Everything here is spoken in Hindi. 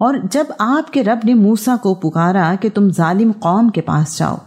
और जब आपके रब ने मूसा को पुकारा कि तुम जालिम कौम के पास जाओ